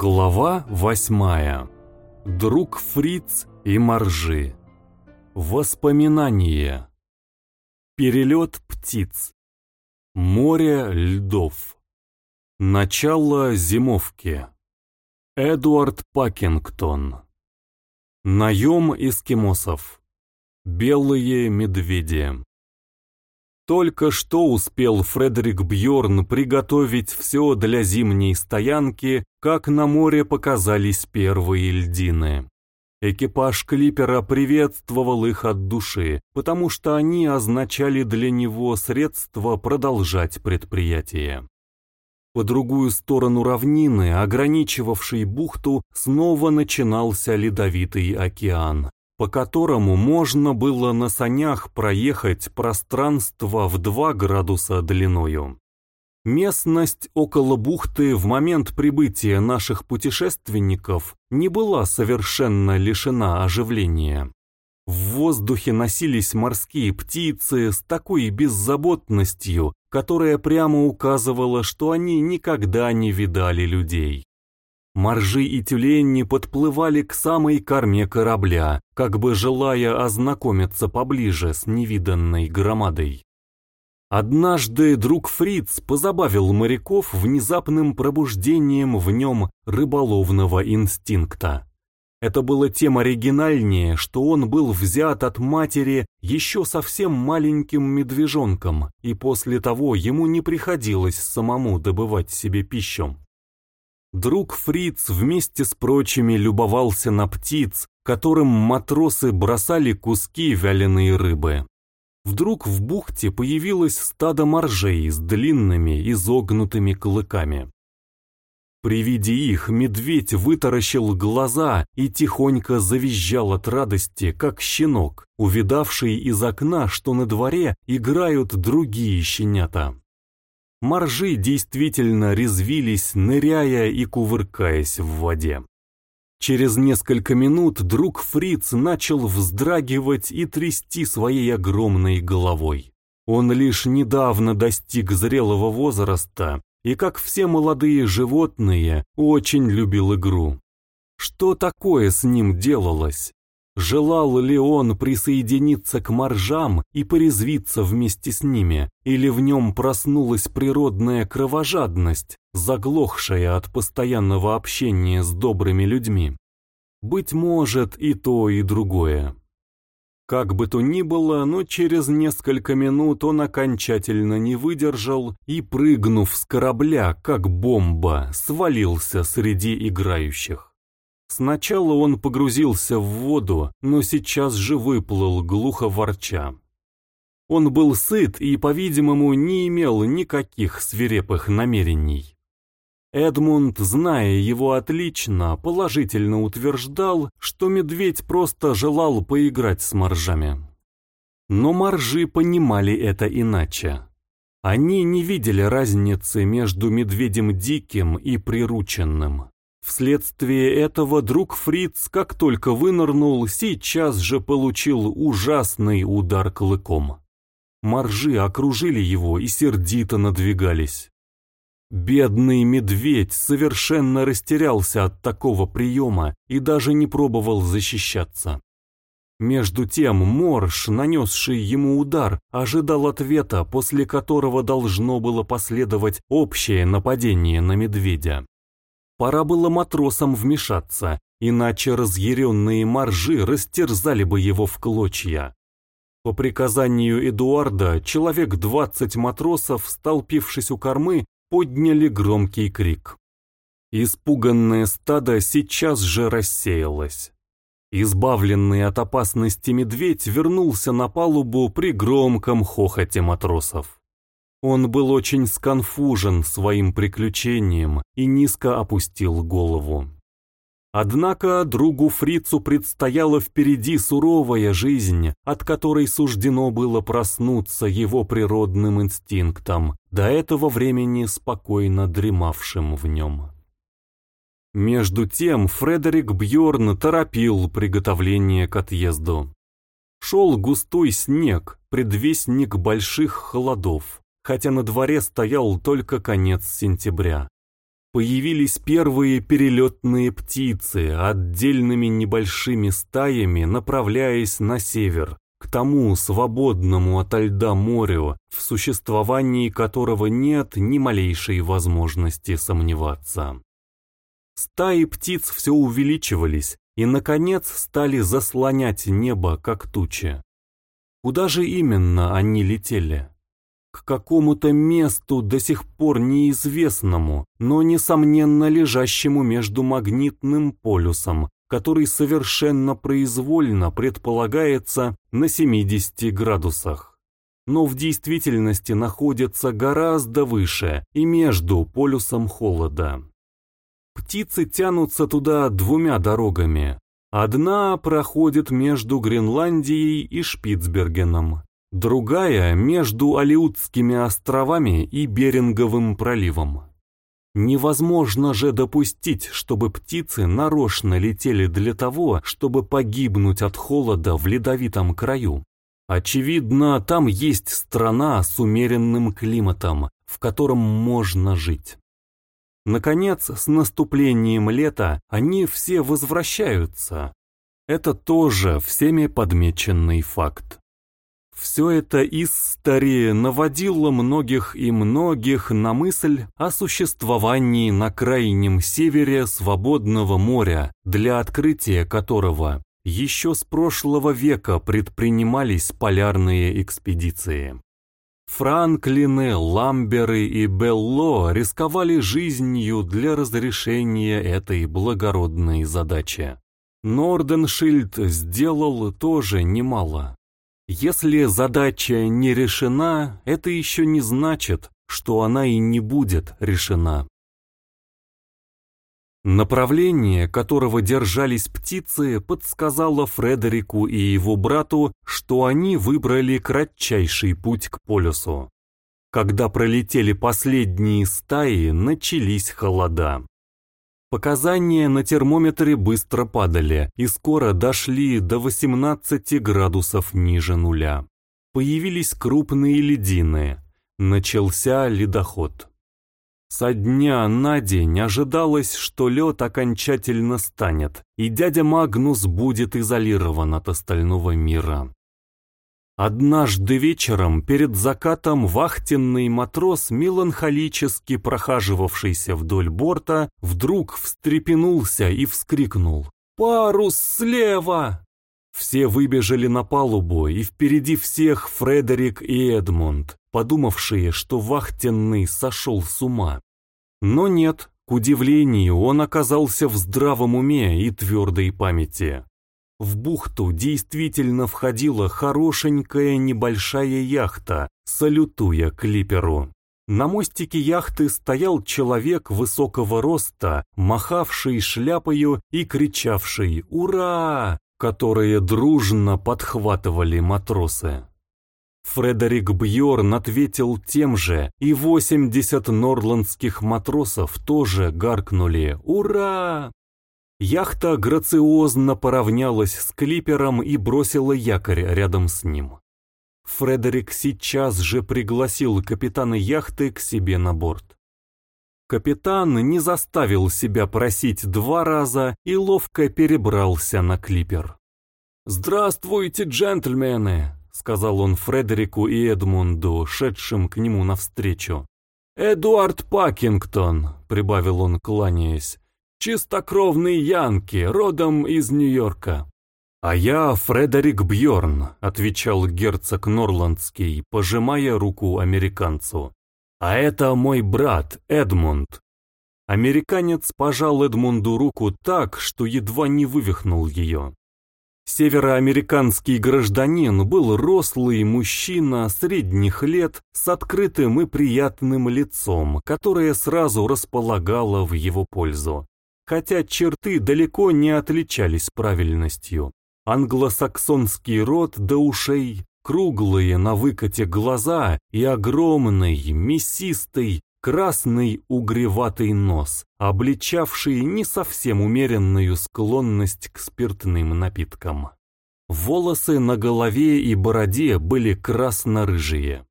Глава восьмая. Друг Фриц и Маржи. Воспоминания. Перелет птиц. Море льдов. Начало зимовки. Эдуард Пакингтон. Наем эскимосов. Белые медведи. Только что успел Фредерик Бьорн приготовить все для зимней стоянки, как на море показались первые льдины. Экипаж клипера приветствовал их от души, потому что они означали для него средство продолжать предприятие. По другую сторону равнины, ограничивавшей бухту, снова начинался ледовитый океан, по которому можно было на санях проехать пространство в 2 градуса длиною. Местность около бухты в момент прибытия наших путешественников не была совершенно лишена оживления. В воздухе носились морские птицы с такой беззаботностью, которая прямо указывала, что они никогда не видали людей. Моржи и тюлени подплывали к самой корме корабля, как бы желая ознакомиться поближе с невиданной громадой. Однажды друг Фриц позабавил моряков внезапным пробуждением в нем рыболовного инстинкта. Это было тем оригинальнее, что он был взят от матери еще совсем маленьким медвежонком, и после того ему не приходилось самому добывать себе пищу. Друг Фриц вместе с прочими любовался на птиц, которым матросы бросали куски вяленой рыбы. Вдруг в бухте появилось стадо моржей с длинными изогнутыми клыками. При виде их медведь вытаращил глаза и тихонько завизжал от радости, как щенок, увидавший из окна, что на дворе играют другие щенята. Моржи действительно резвились, ныряя и кувыркаясь в воде. Через несколько минут друг Фриц начал вздрагивать и трясти своей огромной головой. Он лишь недавно достиг зрелого возраста и, как все молодые животные, очень любил игру. Что такое с ним делалось? Желал ли он присоединиться к моржам и порезвиться вместе с ними, или в нем проснулась природная кровожадность, заглохшая от постоянного общения с добрыми людьми? Быть может и то, и другое. Как бы то ни было, но через несколько минут он окончательно не выдержал и, прыгнув с корабля, как бомба, свалился среди играющих. Сначала он погрузился в воду, но сейчас же выплыл, глухо ворча. Он был сыт и, по-видимому, не имел никаких свирепых намерений. Эдмунд, зная его отлично, положительно утверждал, что медведь просто желал поиграть с моржами. Но моржи понимали это иначе. Они не видели разницы между медведем диким и прирученным. Вследствие этого друг Фриц, как только вынырнул, сейчас же получил ужасный удар клыком. Моржи окружили его и сердито надвигались. Бедный медведь совершенно растерялся от такого приема и даже не пробовал защищаться. Между тем Морж, нанесший ему удар, ожидал ответа, после которого должно было последовать общее нападение на медведя. Пора было матросам вмешаться, иначе разъяренные моржи растерзали бы его в клочья. По приказанию Эдуарда, человек двадцать матросов, столпившись у кормы, подняли громкий крик. Испуганное стадо сейчас же рассеялось. Избавленный от опасности медведь вернулся на палубу при громком хохоте матросов. Он был очень сконфужен своим приключением и низко опустил голову. Однако другу Фрицу предстояла впереди суровая жизнь, от которой суждено было проснуться его природным инстинктом, до этого времени спокойно дремавшим в нем. Между тем Фредерик Бьорн торопил приготовление к отъезду. Шел густой снег, предвестник больших холодов хотя на дворе стоял только конец сентября. появились первые перелетные птицы, отдельными небольшими стаями направляясь на север, к тому свободному ото льда морю, в существовании которого нет ни малейшей возможности сомневаться. Стаи птиц все увеличивались и, наконец, стали заслонять небо, как тучи. Куда же именно они летели? К какому-то месту до сих пор неизвестному, но, несомненно, лежащему между магнитным полюсом, который совершенно произвольно предполагается на 70 градусах но в действительности находится гораздо выше и между полюсом холода. Птицы тянутся туда двумя дорогами. Одна проходит между Гренландией и Шпицбергеном, другая между Алиутскими островами и Беринговым проливом. Невозможно же допустить, чтобы птицы нарочно летели для того, чтобы погибнуть от холода в ледовитом краю. Очевидно, там есть страна с умеренным климатом, в котором можно жить. Наконец, с наступлением лета они все возвращаются. Это тоже всеми подмеченный факт. Все это из стари наводило многих и многих на мысль о существовании на крайнем севере свободного моря, для открытия которого еще с прошлого века предпринимались полярные экспедиции. Франклины, Ламберы и Белло рисковали жизнью для разрешения этой благородной задачи. Норденшильд сделал тоже немало. Если задача не решена, это еще не значит, что она и не будет решена. Направление, которого держались птицы, подсказало Фредерику и его брату, что они выбрали кратчайший путь к полюсу. Когда пролетели последние стаи, начались холода. Показания на термометре быстро падали и скоро дошли до 18 градусов ниже нуля. Появились крупные ледины. Начался ледоход. Со дня на день ожидалось, что лед окончательно станет, и дядя Магнус будет изолирован от остального мира. Однажды вечером перед закатом вахтенный матрос, меланхолически прохаживавшийся вдоль борта, вдруг встрепенулся и вскрикнул «Парус слева!». Все выбежали на палубу, и впереди всех Фредерик и Эдмунд, подумавшие, что вахтенный сошел с ума. Но нет, к удивлению, он оказался в здравом уме и твердой памяти. В бухту действительно входила хорошенькая небольшая яхта, салютуя клиперу. На мостике яхты стоял человек высокого роста, махавший шляпою и кричавший «Ура!», которые дружно подхватывали матросы. Фредерик Бьорн ответил тем же, и 80 норландских матросов тоже гаркнули «Ура!». Яхта грациозно поравнялась с клипером и бросила якорь рядом с ним. Фредерик сейчас же пригласил капитана яхты к себе на борт. Капитан не заставил себя просить два раза и ловко перебрался на клипер. «Здравствуйте, джентльмены!» — сказал он Фредерику и Эдмунду, шедшим к нему навстречу. «Эдуард Пакингтон», — прибавил он, кланяясь, Чистокровный Янки, родом из Нью-Йорка. «А я Фредерик Бьорн», — отвечал герцог Норландский, пожимая руку американцу. «А это мой брат, Эдмунд». Американец пожал Эдмунду руку так, что едва не вывихнул ее. Североамериканский гражданин был рослый мужчина средних лет с открытым и приятным лицом, которое сразу располагало в его пользу хотя черты далеко не отличались правильностью. Англосаксонский рот до ушей, круглые на выкате глаза и огромный, мясистый, красный угреватый нос, обличавший не совсем умеренную склонность к спиртным напиткам. Волосы на голове и бороде были красно-рыжие.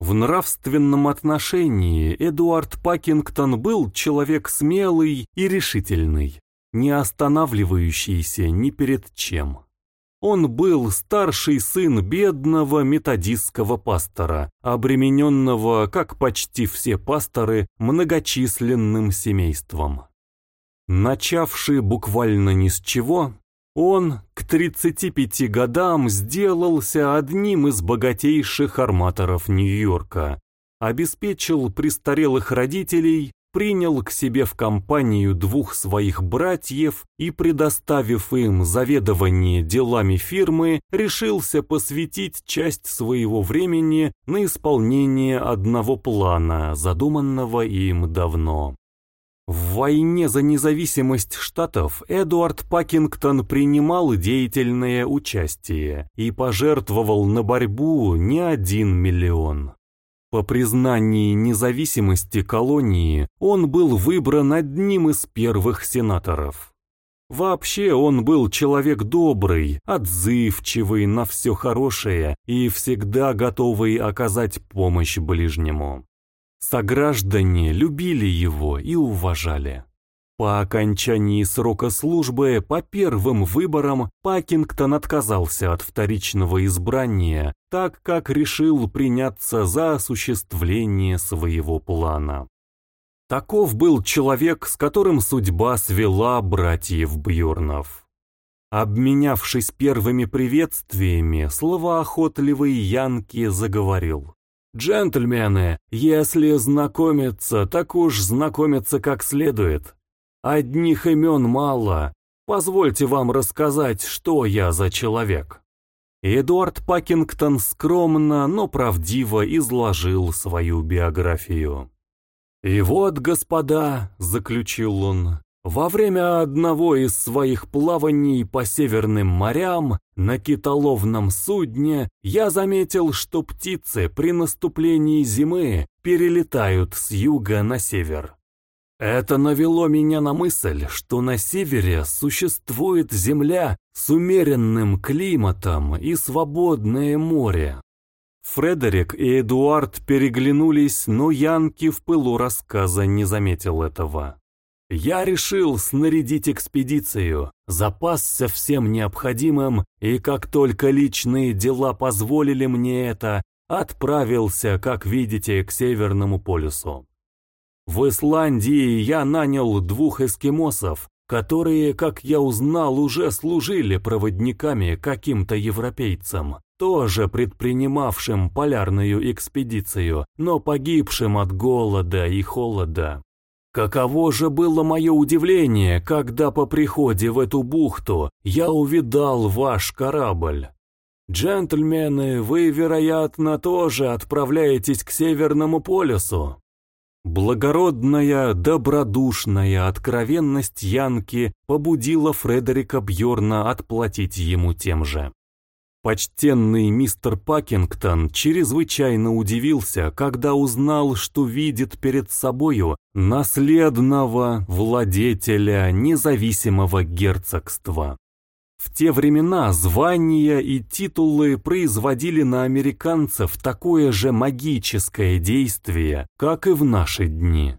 В нравственном отношении Эдуард Пакингтон был человек смелый и решительный, не останавливающийся ни перед чем. Он был старший сын бедного методистского пастора, обремененного, как почти все пасторы, многочисленным семейством. Начавший буквально ни с чего, он к 35 годам сделался одним из богатейших арматоров Нью-Йорка, обеспечил престарелых родителей, принял к себе в компанию двух своих братьев и, предоставив им заведование делами фирмы, решился посвятить часть своего времени на исполнение одного плана, задуманного им давно. В войне за независимость штатов Эдуард Пакингтон принимал деятельное участие и пожертвовал на борьбу не один миллион. По признании независимости колонии он был выбран одним из первых сенаторов. Вообще он был человек добрый, отзывчивый на все хорошее и всегда готовый оказать помощь ближнему. Сограждане любили его и уважали. По окончании срока службы по первым выборам Пакингтон отказался от вторичного избрания, так как решил приняться за осуществление своего плана. Таков был человек, с которым судьба свела братьев Бьорнов. Обменявшись первыми приветствиями, словоохотливый Янки заговорил. «Джентльмены, если знакомиться, так уж знакомиться как следует. Одних имен мало. Позвольте вам рассказать, что я за человек». Эдуард Пакингтон скромно, но правдиво изложил свою биографию. «И вот, господа», — заключил он, во время одного из своих плаваний по северным морям на китоловном судне я заметил, что птицы при наступлении зимы перелетают с юга на север. Это навело меня на мысль, что на севере существует земля с умеренным климатом и свободное море. Фредерик и Эдуард переглянулись, но Янки в пылу рассказа не заметил этого. Я решил снарядить экспедицию, запасся всем необходимым, и как только личные дела позволили мне это, отправился, как видите, к Северному полюсу. В Исландии я нанял двух эскимосов, которые, как я узнал, уже служили проводниками каким-то европейцам, тоже предпринимавшим полярную экспедицию, но погибшим от голода и холода. Каково же было мое удивление, когда по приходе в эту бухту я увидал ваш корабль. Джентльмены, вы, вероятно, тоже отправляетесь к Северному полюсу. Благородная, добродушная откровенность Янки побудила Фредерика Бьорна отплатить ему тем же. Почтенный мистер Пакингтон чрезвычайно удивился, когда узнал, что видит перед собою наследного владетеля независимого герцогства. В те времена звания и титулы производили на американцев такое же магическое действие, как и в наши дни.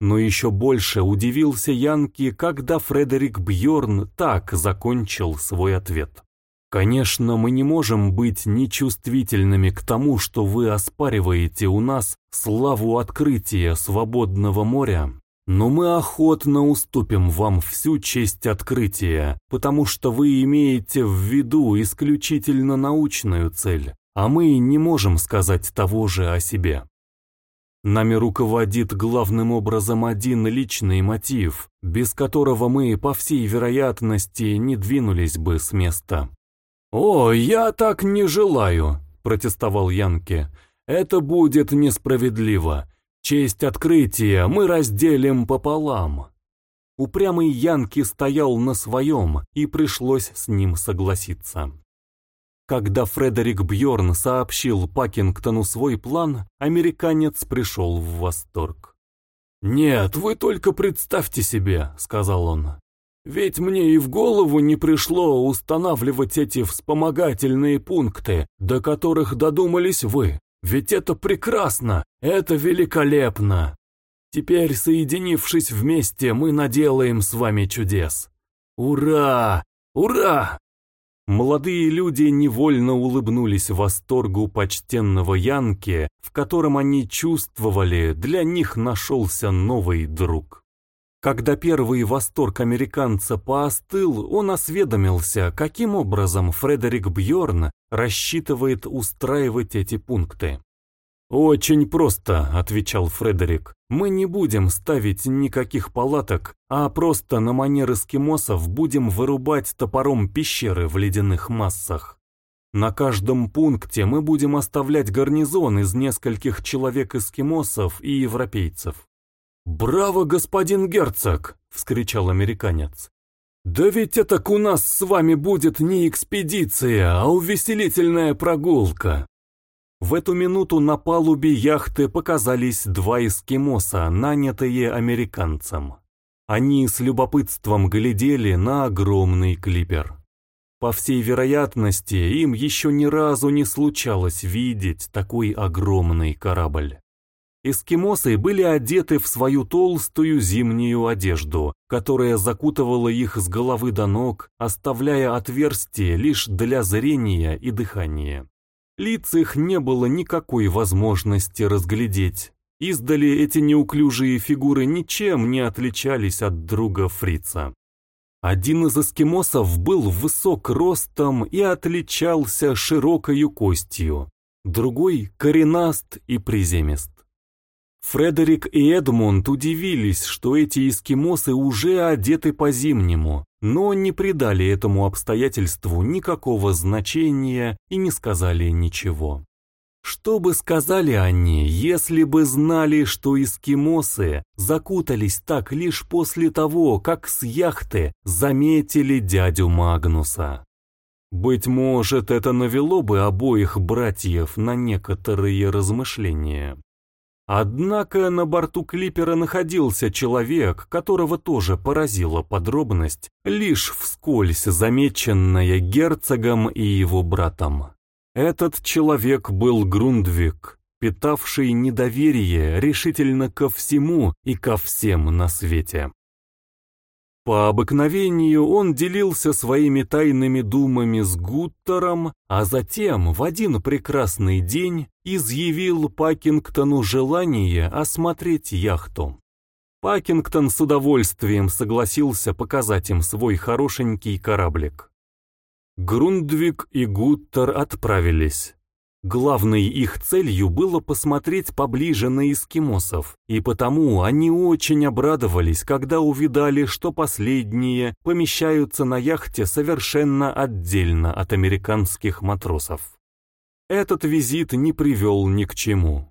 Но еще больше удивился Янки, когда Фредерик Бьорн так закончил свой ответ. Конечно, мы не можем быть нечувствительными к тому, что вы оспариваете у нас славу открытия свободного моря, но мы охотно уступим вам всю честь открытия, потому что вы имеете в виду исключительно научную цель, а мы не можем сказать того же о себе. Нами руководит главным образом один личный мотив, без которого мы, по всей вероятности, не двинулись бы с места. «О, я так не желаю», — протестовал Янке. «Это будет несправедливо. Честь открытия мы разделим пополам». Упрямый Янки стоял на своем, и пришлось с ним согласиться. Когда Фредерик Бьорн сообщил Пакингтону свой план, американец пришел в восторг. «Нет, вы только представьте себе», — сказал он, ведь мне и в голову не пришло устанавливать эти вспомогательные пункты, до которых додумались вы. Ведь это прекрасно, это великолепно. Теперь, соединившись вместе, мы наделаем с вами чудес. Ура! Ура!» Молодые люди невольно улыбнулись восторгу почтенного Янки, в котором они чувствовали, для них нашелся новый друг. Когда первый восторг американца поостыл, он осведомился, каким образом Фредерик Бьорн рассчитывает устраивать эти пункты. «Очень просто», — отвечал Фредерик. «Мы не будем ставить никаких палаток, а просто на манер эскимосов будем вырубать топором пещеры в ледяных массах. На каждом пункте мы будем оставлять гарнизон из нескольких человек-эскимосов и европейцев. «Браво, господин герцог!» — вскричал американец. «Да ведь это у нас с вами будет не экспедиция, а увеселительная прогулка!» В эту минуту на палубе яхты показались два эскимоса, нанятые американцем. Они с любопытством глядели на огромный клипер. По всей вероятности, им еще ни разу не случалось видеть такой огромный корабль. Эскимосы были одеты в свою толстую зимнюю одежду, которая закутывала их с головы до ног, оставляя отверстие лишь для зрения и дыхания. Лиц их не было никакой возможности разглядеть. Издали эти неуклюжие фигуры ничем не отличались от друга фрица. Один из эскимосов был высок ростом и отличался широкою костью, другой — коренаст и приземист. Фредерик и Эдмунд удивились, что эти эскимосы уже одеты по-зимнему, но не придали этому обстоятельству никакого значения и не сказали ничего. Что бы сказали они, если бы знали, что эскимосы закутались так лишь после того, как с яхты заметили дядю Магнуса? Быть может, это навело бы обоих братьев на некоторые размышления. Однако на борту клипера находился человек, которого тоже поразила подробность, лишь вскользь замеченная герцогом и его братом. Этот человек был Грундвик, питавший недоверие решительно ко всему и ко всем на свете. По обыкновению он делился своими тайными думами с Гуттером, а затем в один прекрасный день изъявил Пакингтону желание осмотреть яхту. Пакингтон с удовольствием согласился показать им свой хорошенький кораблик. Грундвик и Гуттер отправились. Главной их целью было посмотреть поближе на эскимосов, и потому они очень обрадовались, когда увидали, что последние помещаются на яхте совершенно отдельно от американских матросов. Этот визит не привел ни к чему.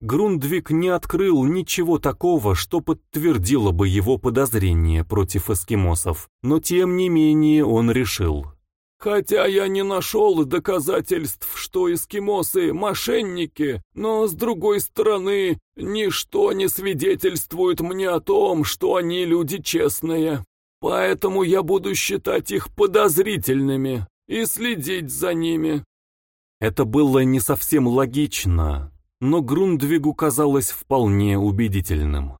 Грундвик не открыл ничего такого, что подтвердило бы его подозрение против эскимосов, но тем не менее он решил, Хотя я не нашел доказательств, что эскимосы — мошенники, но, с другой стороны, ничто не свидетельствует мне о том, что они люди честные. Поэтому я буду считать их подозрительными и следить за ними». Это было не совсем логично, но Грундвигу казалось вполне убедительным.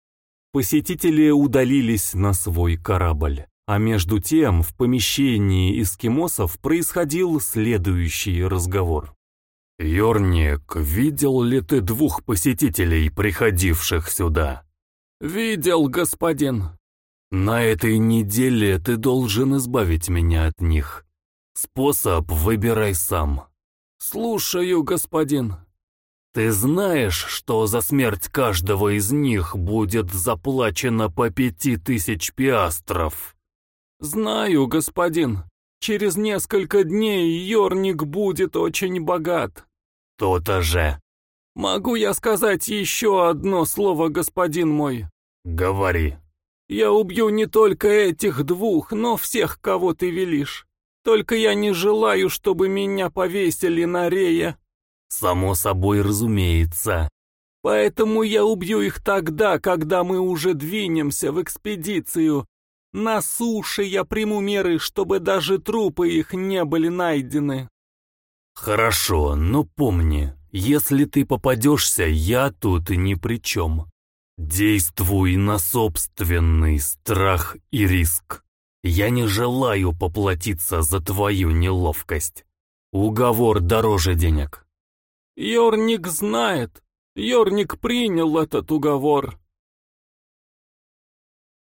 Посетители удалились на свой корабль. А между тем в помещении эскимосов происходил следующий разговор. «Йорник, видел ли ты двух посетителей, приходивших сюда?» «Видел, господин». «На этой неделе ты должен избавить меня от них. Способ выбирай сам». «Слушаю, господин». «Ты знаешь, что за смерть каждого из них будет заплачено по пяти тысяч пиастров?» «Знаю, господин. Через несколько дней Йорник будет очень богат». «То-то же». «Могу я сказать еще одно слово, господин мой?» «Говори». «Я убью не только этих двух, но всех, кого ты велишь. Только я не желаю, чтобы меня повесили на рее». «Само собой разумеется». «Поэтому я убью их тогда, когда мы уже двинемся в экспедицию, на суше я приму меры, чтобы даже трупы их не были найдены. Хорошо, но помни, Если ты попадешься, я тут ни при чем. Действуй на собственный страх и риск. Я не желаю поплатиться за твою неловкость. Уговор дороже денег. Йорник знает. Йорник принял этот уговор.